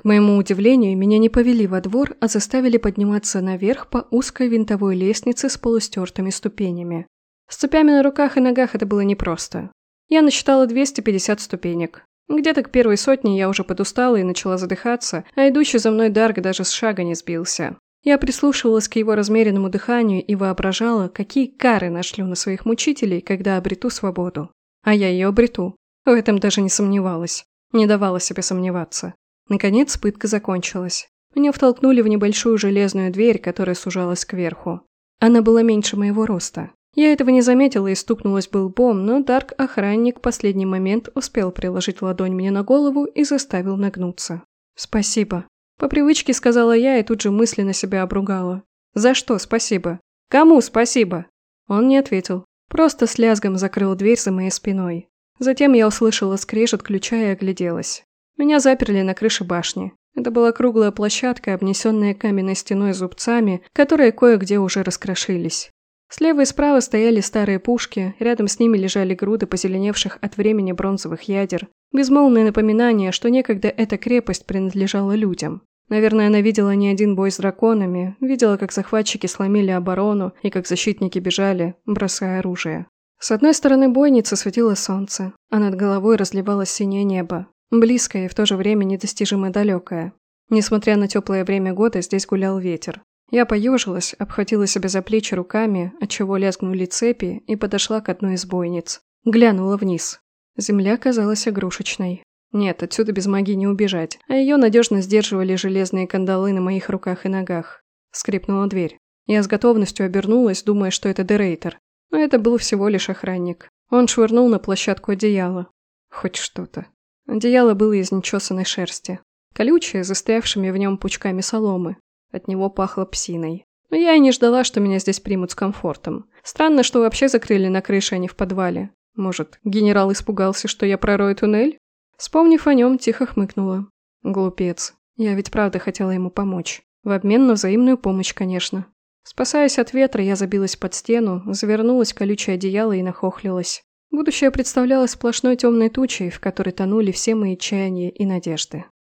К моему удивлению, меня не повели во двор, а заставили подниматься наверх по узкой винтовой лестнице с полустертыми ступенями. С цепями на руках и ногах это было непросто. Я насчитала 250 ступенек. Где-то к первой сотне я уже подустала и начала задыхаться, а идущий за мной Дарк даже с шага не сбился. Я прислушивалась к его размеренному дыханию и воображала, какие кары нашлю на своих мучителей, когда обрету свободу. А я ее обрету. В этом даже не сомневалась. Не давала себе сомневаться. Наконец пытка закончилась. Меня втолкнули в небольшую железную дверь, которая сужалась кверху. Она была меньше моего роста. Я этого не заметила и стукнулась был лбом, но Дарк-охранник в последний момент успел приложить ладонь мне на голову и заставил нагнуться. «Спасибо», по привычке сказала я и тут же мысленно себя обругала. «За что спасибо? Кому спасибо?» Он не ответил. Просто с лязгом закрыл дверь за моей спиной. Затем я услышала скрежет ключа и огляделась. Меня заперли на крыше башни. Это была круглая площадка, обнесенная каменной стеной зубцами, которые кое-где уже раскрошились. Слева и справа стояли старые пушки, рядом с ними лежали груды позеленевших от времени бронзовых ядер. Безмолвное напоминание, что некогда эта крепость принадлежала людям. Наверное, она видела не один бой с драконами, видела, как захватчики сломили оборону и как защитники бежали, бросая оружие. С одной стороны бойницы светило солнце, а над головой разливалось синее небо, близкое и в то же время недостижимо далекое. Несмотря на теплое время года, здесь гулял ветер. Я поежилась, обхватила себя за плечи руками, отчего лязгнули цепи, и подошла к одной из бойниц. Глянула вниз. Земля казалась игрушечной. Нет, отсюда без магии не убежать, а ее надежно сдерживали железные кандалы на моих руках и ногах. Скрипнула дверь. Я с готовностью обернулась, думая, что это Дерейтер. Но это был всего лишь охранник. Он швырнул на площадку одеяло. Хоть что-то. Одеяло было из нечесанной шерсти. Колючее, застрявшими в нем пучками соломы. От него пахло псиной. Но я и не ждала, что меня здесь примут с комфортом. Странно, что вообще закрыли на крыше, а не в подвале. Может, генерал испугался, что я пророю туннель? Вспомнив о нем, тихо хмыкнула. Глупец. Я ведь правда хотела ему помочь. В обмен на взаимную помощь, конечно. Спасаясь от ветра, я забилась под стену, завернулась в колючее одеяло и нахохлилась. Будущее представлялось сплошной темной тучей, в которой тонули все мои чаяния и надежды.